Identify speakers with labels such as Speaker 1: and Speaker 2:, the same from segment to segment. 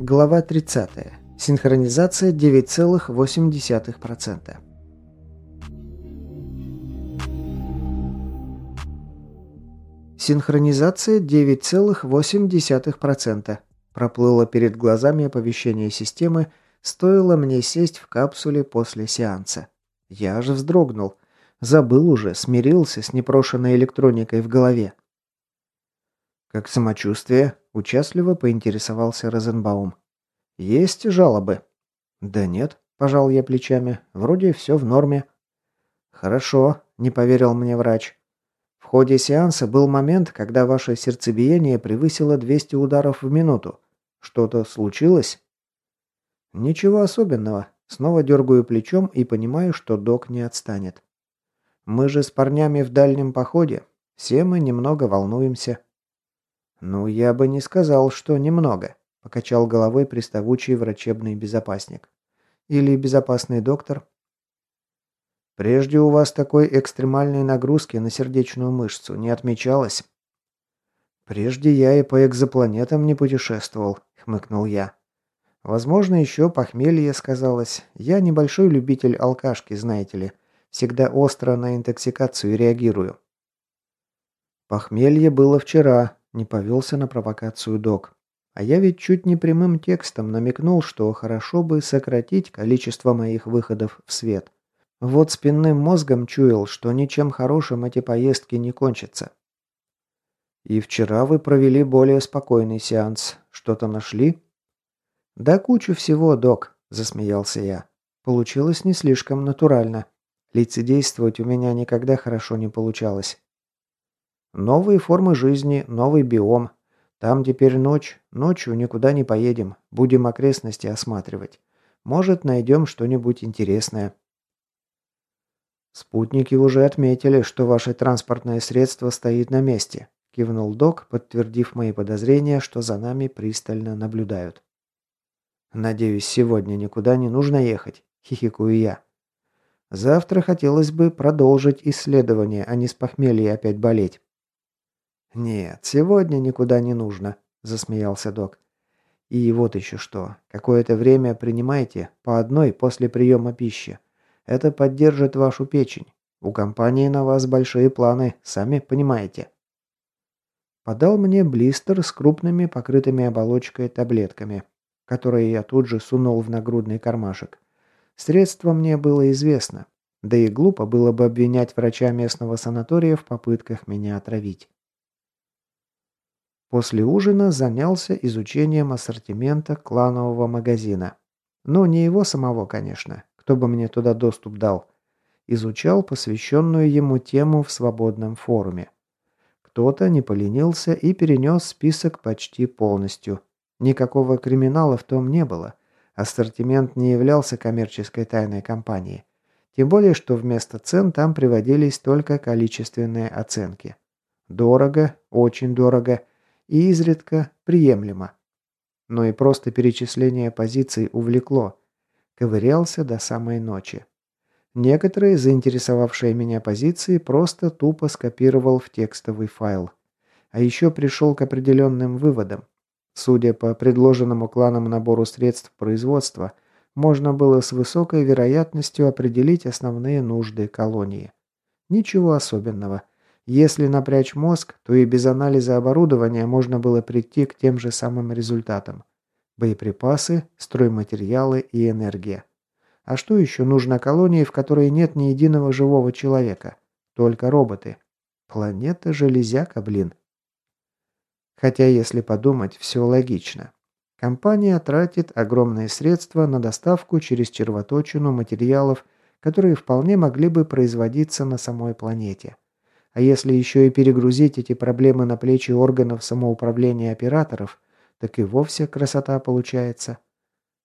Speaker 1: Глава 30. Синхронизация 9,8%. Синхронизация 9,8%. Проплыло перед глазами оповещение системы, стоило мне сесть в капсуле после сеанса. Я же вздрогнул. Забыл уже, смирился с непрошенной электроникой в голове. «Как самочувствие?» – участливо поинтересовался Розенбаум. «Есть жалобы?» «Да нет», – пожал я плечами. «Вроде все в норме». «Хорошо», – не поверил мне врач. «В ходе сеанса был момент, когда ваше сердцебиение превысило 200 ударов в минуту. Что-то случилось?» «Ничего особенного. Снова дергаю плечом и понимаю, что док не отстанет. Мы же с парнями в дальнем походе. Все мы немного волнуемся». «Ну, я бы не сказал, что немного», – покачал головой приставучий врачебный безопасник. «Или безопасный доктор?» «Прежде у вас такой экстремальной нагрузки на сердечную мышцу не отмечалось?» «Прежде я и по экзопланетам не путешествовал», – хмыкнул я. «Возможно, еще похмелье сказалось. Я небольшой любитель алкашки, знаете ли. Всегда остро на интоксикацию реагирую». «Похмелье было вчера», – не повелся на провокацию док. «А я ведь чуть не прямым текстом намекнул, что хорошо бы сократить количество моих выходов в свет. Вот спинным мозгом чуял, что ничем хорошим эти поездки не кончатся. И вчера вы провели более спокойный сеанс. Что-то нашли? Да кучу всего, док, засмеялся я. Получилось не слишком натурально. Лицедействовать у меня никогда хорошо не получалось. Новые формы жизни, новый биом. Там теперь ночь. Ночью никуда не поедем. Будем окрестности осматривать. Может, найдем что-нибудь интересное. Спутники уже отметили, что ваше транспортное средство стоит на месте. Кивнул док, подтвердив мои подозрения, что за нами пристально наблюдают. «Надеюсь, сегодня никуда не нужно ехать», – хихикаю я. «Завтра хотелось бы продолжить исследование, а не с похмелья опять болеть». «Нет, сегодня никуда не нужно», – засмеялся док. «И вот еще что. Какое-то время принимайте по одной после приема пищи. Это поддержит вашу печень. У компании на вас большие планы, сами понимаете» подал мне блистер с крупными покрытыми оболочкой таблетками, которые я тут же сунул в нагрудный кармашек. Средство мне было известно, да и глупо было бы обвинять врача местного санатория в попытках меня отравить. После ужина занялся изучением ассортимента кланового магазина. Ну, не его самого, конечно, кто бы мне туда доступ дал. Изучал посвященную ему тему в свободном форуме. Кто-то не поленился и перенес список почти полностью. Никакого криминала в том не было. Ассортимент не являлся коммерческой тайной компании. Тем более, что вместо цен там приводились только количественные оценки. Дорого, очень дорого и изредка приемлемо. Но и просто перечисление позиций увлекло. Ковырялся до самой ночи. Некоторые заинтересовавшие меня позиции просто тупо скопировал в текстовый файл. А еще пришел к определенным выводам. Судя по предложенному кланам набору средств производства, можно было с высокой вероятностью определить основные нужды колонии. Ничего особенного. Если напрячь мозг, то и без анализа оборудования можно было прийти к тем же самым результатам. Боеприпасы, стройматериалы и энергия. А что еще нужно колонии, в которой нет ни единого живого человека? Только роботы. Планета железяка, блин. Хотя, если подумать, все логично. Компания тратит огромные средства на доставку через червоточину материалов, которые вполне могли бы производиться на самой планете. А если еще и перегрузить эти проблемы на плечи органов самоуправления операторов, так и вовсе красота получается.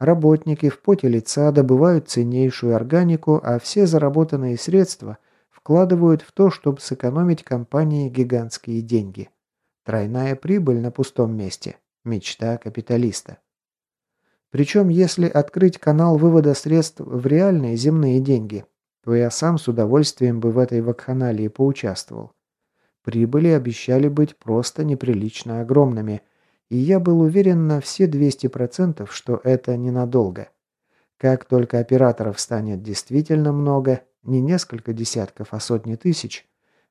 Speaker 1: Работники в поте лица добывают ценнейшую органику, а все заработанные средства вкладывают в то, чтобы сэкономить компании гигантские деньги. Тройная прибыль на пустом месте. Мечта капиталиста. Причем, если открыть канал вывода средств в реальные земные деньги, то я сам с удовольствием бы в этой вакханалии поучаствовал. Прибыли обещали быть просто неприлично огромными – И я был уверен на все 200%, что это ненадолго. Как только операторов станет действительно много, не несколько десятков, а сотни тысяч,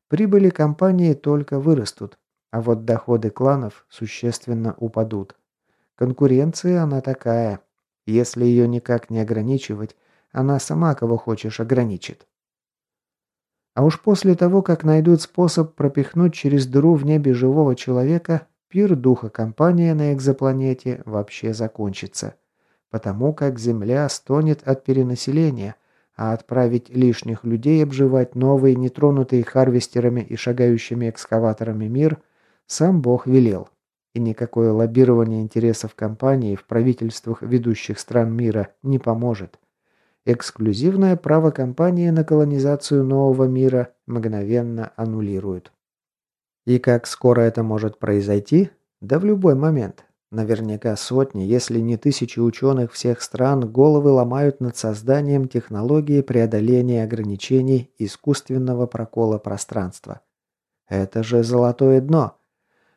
Speaker 1: прибыли компании только вырастут, а вот доходы кланов существенно упадут. Конкуренция она такая. Если ее никак не ограничивать, она сама кого хочешь ограничит. А уж после того, как найдут способ пропихнуть через дыру в небе живого человека, пир духа компании на экзопланете вообще закончится. Потому как Земля стонет от перенаселения, а отправить лишних людей обживать новый, нетронутый харвестерами и шагающими экскаваторами мир сам Бог велел. И никакое лоббирование интересов компании в правительствах ведущих стран мира не поможет. Эксклюзивное право компании на колонизацию нового мира мгновенно аннулируют. И как скоро это может произойти? Да в любой момент. Наверняка сотни, если не тысячи ученых всех стран головы ломают над созданием технологии преодоления ограничений искусственного прокола пространства. Это же золотое дно.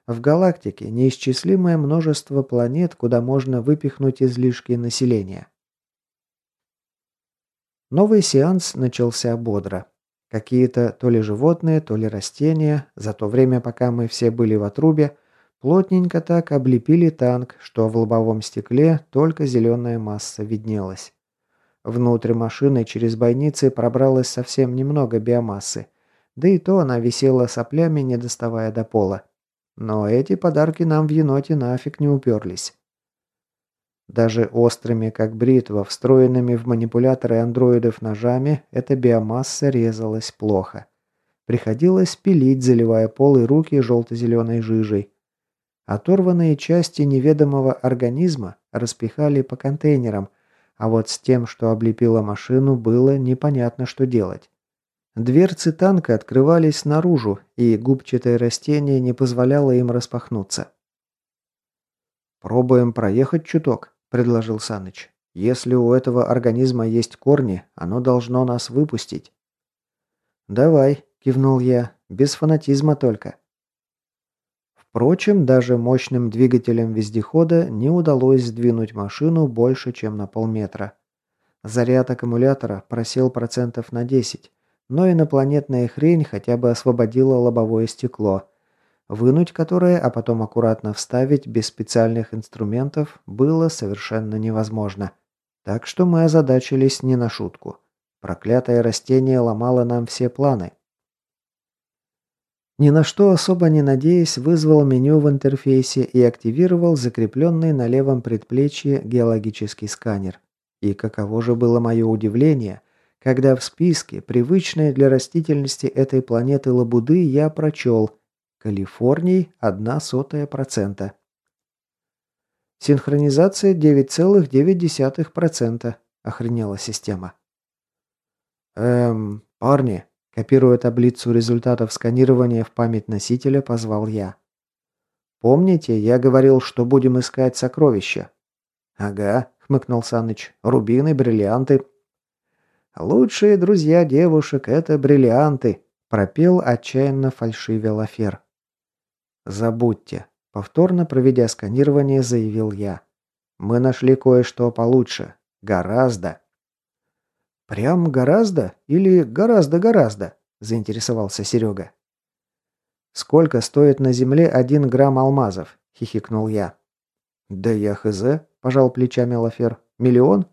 Speaker 1: В галактике неисчислимое множество планет, куда можно выпихнуть излишки населения. Новый сеанс начался бодро. Какие-то то ли животные, то ли растения, за то время, пока мы все были в отрубе, плотненько так облепили танк, что в лобовом стекле только зеленая масса виднелась. Внутрь машины через бойницы пробралось совсем немного биомассы, да и то она висела соплями, не доставая до пола. Но эти подарки нам в еноте нафиг не уперлись. Даже острыми, как бритва, встроенными в манипуляторы андроидов ножами, эта биомасса резалась плохо. Приходилось пилить, заливая пол и руки желто-зеленой жижей. Оторванные части неведомого организма распихали по контейнерам, а вот с тем, что облепило машину, было непонятно, что делать. Дверцы танка открывались наружу, и губчатое растение не позволяло им распахнуться. «Пробуем проехать чуток», – предложил Саныч. «Если у этого организма есть корни, оно должно нас выпустить». «Давай», – кивнул я, – «без фанатизма только». Впрочем, даже мощным двигателем вездехода не удалось сдвинуть машину больше, чем на полметра. Заряд аккумулятора просел процентов на 10, но инопланетная хрень хотя бы освободила лобовое стекло – вынуть которое, а потом аккуратно вставить без специальных инструментов было совершенно невозможно. Так что мы озадачились не на шутку. Проклятое растение ломало нам все планы. Ни на что особо не надеясь, вызвал меню в интерфейсе и активировал закрепленный на левом предплечье геологический сканер. И каково же было мое удивление, когда в списке, привычной для растительности этой планеты лабуды, я прочел Калифорний – одна сотая процента. Синхронизация 9,9%, охренела система. Эм, парни, копируя таблицу результатов сканирования в память носителя, позвал я. Помните, я говорил, что будем искать сокровища? Ага, хмыкнул Саныч. Рубины, бриллианты. Лучшие друзья девушек – это бриллианты, пропел отчаянно фальшивя Лафер. «Забудьте», – повторно проведя сканирование, заявил я. «Мы нашли кое-что получше. Гораздо». «Прям гораздо? Или гораздо-гораздо?» – заинтересовался Серега. «Сколько стоит на земле один грамм алмазов?» – хихикнул я. «Да я хз», – пожал плечами Лафер. «Миллион?»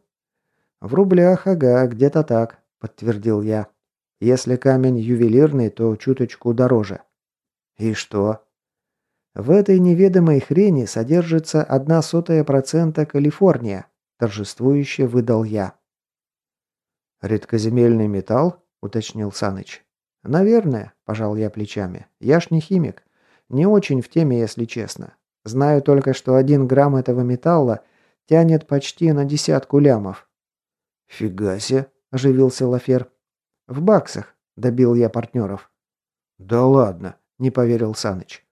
Speaker 1: «В рублях, ага, где-то так», – подтвердил я. «Если камень ювелирный, то чуточку дороже». «И что?» В этой неведомой хрени содержится одна сотая процента Калифорния, торжествующе выдал я. Редкоземельный металл, уточнил Саныч. Наверное, пожал я плечами. Я ж не химик. Не очень в теме, если честно. Знаю только, что один грамм этого металла тянет почти на десятку лямов. Фига себе, оживился Лафер. В баксах, добил я партнеров. Да ладно, не поверил Саныч.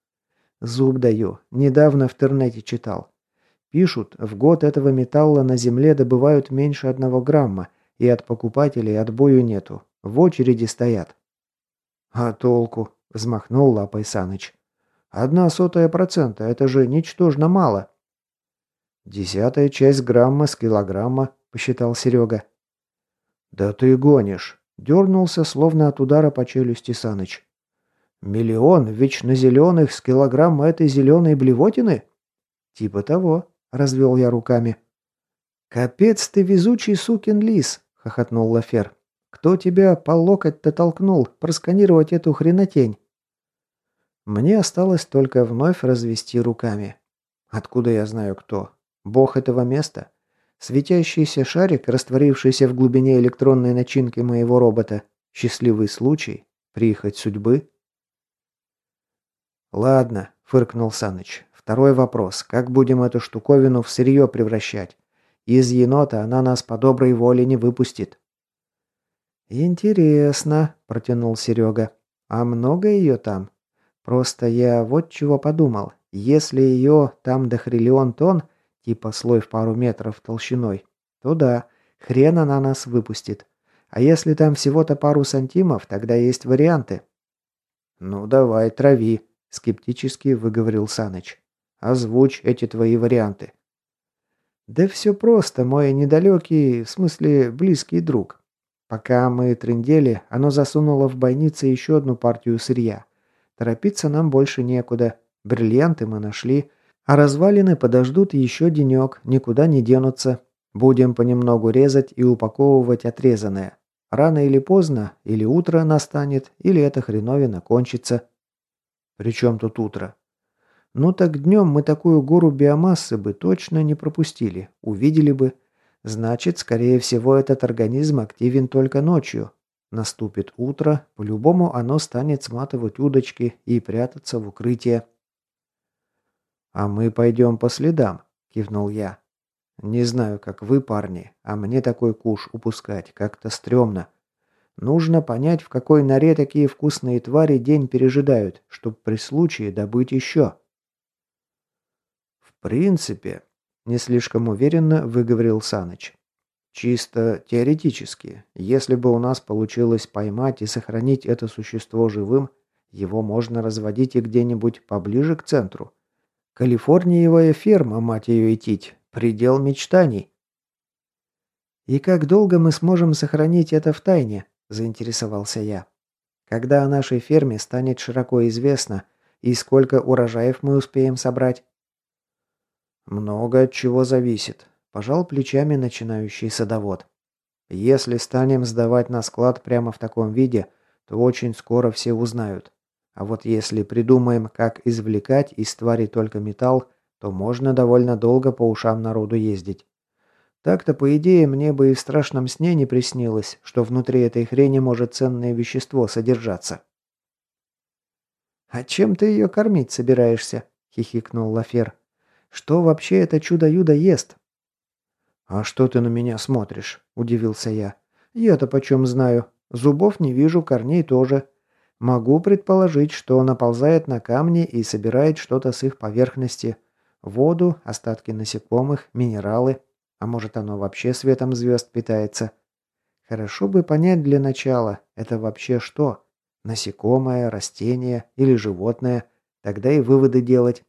Speaker 1: Зуб даю. Недавно в интернете читал. Пишут, в год этого металла на Земле добывают меньше одного грамма, и от покупателей отбою нету. В очереди стоят. А толку? Взмахнул лапой Саныч. Одна сотая процента, это же ничтожно мало. Десятая часть грамма с килограмма, посчитал Серега. Да ты гонишь. Дернулся, словно от удара по челюсти Саныч. Миллион вечно зеленых с килограмма этой зеленой блевотины? Типа того, развел я руками. Капец ты везучий сукин лис, хохотнул Лафер. Кто тебя по локоть-то толкнул просканировать эту хренотень? Мне осталось только вновь развести руками. Откуда я знаю кто? Бог этого места? Светящийся шарик, растворившийся в глубине электронной начинки моего робота. Счастливый случай? Прихоть судьбы? Ладно, фыркнул Саныч. Второй вопрос. Как будем эту штуковину в сырье превращать? Из енота она нас по доброй воле не выпустит. «Интересно», – протянул Серега. «А много ее там? Просто я вот чего подумал. Если ее там дохриллион тонн, типа слой в пару метров толщиной, то да, хрен она нас выпустит. А если там всего-то пару сантимов, тогда есть варианты. Ну давай, трави, скептически выговорил Саныч. Озвучь эти твои варианты. Да все просто, мой недалекий, в смысле близкий друг. Пока мы трындели, оно засунуло в бойницы еще одну партию сырья. Торопиться нам больше некуда. Бриллианты мы нашли, а развалины подождут еще денек, никуда не денутся. Будем понемногу резать и упаковывать отрезанное. Рано или поздно, или утро настанет, или эта хреновина кончится. Причем тут утро? Ну так днем мы такую гору биомассы бы точно не пропустили, увидели бы. Значит, скорее всего, этот организм активен только ночью. Наступит утро, по-любому оно станет сматывать удочки и прятаться в укрытие. «А мы пойдем по следам», – кивнул я. «Не знаю, как вы, парни, а мне такой куш упускать как-то стрёмно. Нужно понять, в какой норе такие вкусные твари день пережидают, чтобы при случае добыть еще». «В принципе», – не слишком уверенно выговорил Саныч. «Чисто теоретически, если бы у нас получилось поймать и сохранить это существо живым, его можно разводить и где-нибудь поближе к центру». Калифорниевая ферма, мать ее идтить. Предел мечтаний. «И как долго мы сможем сохранить это в тайне?» – заинтересовался я. «Когда о нашей ферме станет широко известно, и сколько урожаев мы успеем собрать?» «Много от чего зависит», – пожал плечами начинающий садовод. «Если станем сдавать на склад прямо в таком виде, то очень скоро все узнают. А вот если придумаем, как извлекать из твари только металл, то можно довольно долго по ушам народу ездить. Так-то, по идее, мне бы и в страшном сне не приснилось, что внутри этой хрени может ценное вещество содержаться. «А чем ты ее кормить собираешься?» – хихикнул Лафер. «Что вообще это чудо-юдо ест?» «А что ты на меня смотришь?» – удивился я. «Я-то почем знаю. Зубов не вижу, корней тоже. Могу предположить, что наползает на камни и собирает что-то с их поверхности. Воду, остатки насекомых, минералы. А может оно вообще светом звезд питается? Хорошо бы понять для начала, это вообще что? Насекомое, растение или животное? Тогда и выводы делать.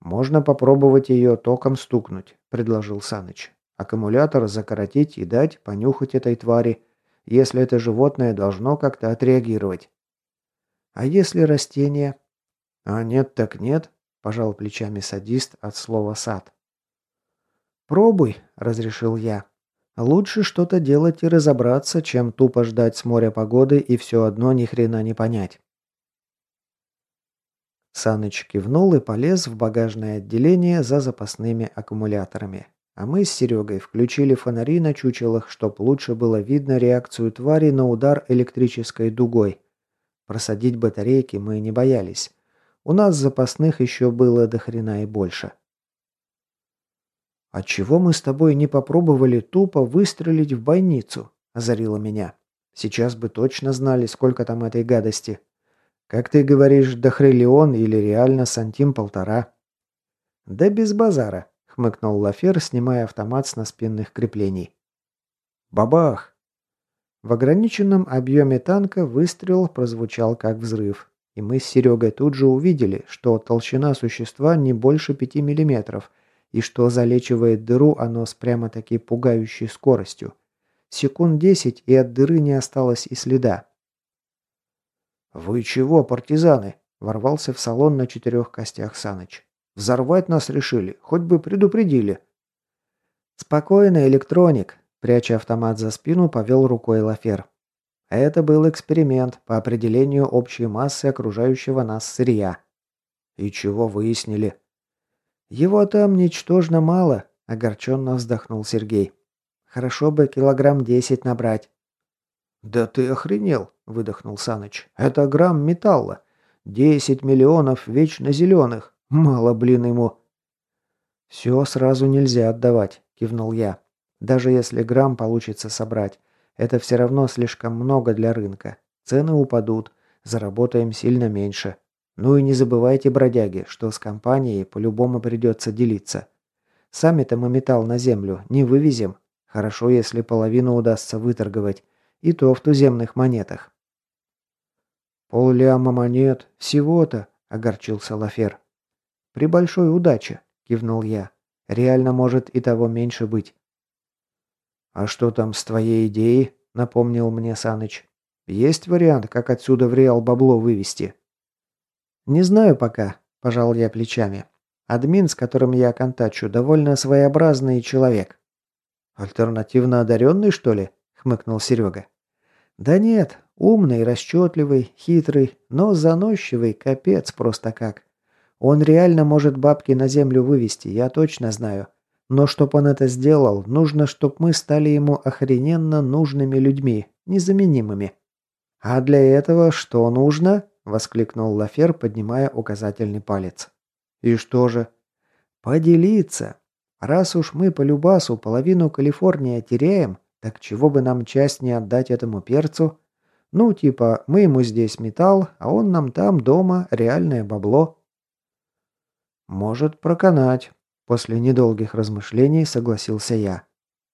Speaker 1: «Можно попробовать ее током стукнуть», – предложил Саныч. «Аккумулятор закоротить и дать понюхать этой твари если это животное должно как-то отреагировать. А если растение? А нет так нет, пожал плечами садист от слова сад. Пробуй, разрешил я. Лучше что-то делать и разобраться, чем тупо ждать с моря погоды и все одно ни хрена не понять. Саныч кивнул и полез в багажное отделение за запасными аккумуляторами. А мы с Серегой включили фонари на чучелах, чтоб лучше было видно реакцию твари на удар электрической дугой. Просадить батарейки мы не боялись. У нас запасных еще было до хрена и больше. «А чего мы с тобой не попробовали тупо выстрелить в бойницу?» – озарило меня. «Сейчас бы точно знали, сколько там этой гадости. Как ты говоришь, дохрелион или реально сантим-полтора?» «Да без базара», хмыкнул Лафер, снимая автомат с наспинных креплений. Бабах! В ограниченном объеме танка выстрел прозвучал как взрыв. и мы с Серегой тут же увидели, что толщина существа не больше 5 миллиметров, и что залечивает дыру оно с прямо-таки пугающей скоростью. Секунд 10, и от дыры не осталось и следа. «Вы чего, партизаны?» – ворвался в салон на четырех костях Саныч. «Взорвать нас решили, хоть бы предупредили». «Спокойно, электроник», – пряча автомат за спину, повел рукой Лафер. Это был эксперимент по определению общей массы окружающего нас сырья. И чего выяснили? Его там ничтожно мало, огорченно вздохнул Сергей. Хорошо бы килограмм десять набрать. Да ты охренел, выдохнул Саныч. Это грамм металла. Десять миллионов вечно зеленых. Мало, блин, ему. Все сразу нельзя отдавать, кивнул я. Даже если грамм получится собрать. Это все равно слишком много для рынка. Цены упадут, заработаем сильно меньше. Ну и не забывайте, бродяги, что с компанией по-любому придется делиться. Сами-то мы металл на землю не вывезем. Хорошо, если половину удастся выторговать. И то в туземных монетах. «Полляма монет. Всего-то», — огорчился Лафер. «При большой удаче», — кивнул я. «Реально может и того меньше быть». «А что там с твоей идеей?» – напомнил мне Саныч. «Есть вариант, как отсюда в Реал бабло вывести?» «Не знаю пока», – пожал я плечами. «Админ, с которым я контачу, довольно своеобразный человек». «Альтернативно одаренный, что ли?» – хмыкнул Серега. «Да нет, умный, расчетливый, хитрый, но заносчивый, капец просто как. Он реально может бабки на землю вывести, я точно знаю. Но чтобы он это сделал, нужно, чтобы мы стали ему охрененно нужными людьми, незаменимыми. А для этого что нужно? Воскликнул Лафер, поднимая указательный палец. И что же? Поделиться. Раз уж мы по любасу половину Калифорнии теряем, так чего бы нам часть не отдать этому перцу? Ну, типа, мы ему здесь металл, а он нам там дома реальное бабло. Может проканать, После недолгих размышлений согласился я.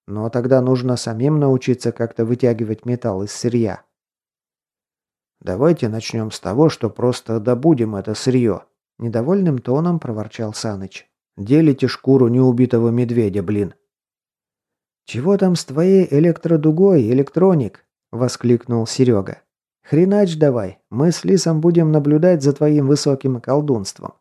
Speaker 1: Но тогда нужно самим научиться как-то вытягивать металл из сырья. «Давайте начнем с того, что просто добудем это сырье», – недовольным тоном проворчал Саныч. «Делите шкуру неубитого медведя, блин». «Чего там с твоей электродугой, электроник?» – воскликнул Серега. «Хренач давай, мы с Лисом будем наблюдать за твоим высоким колдунством.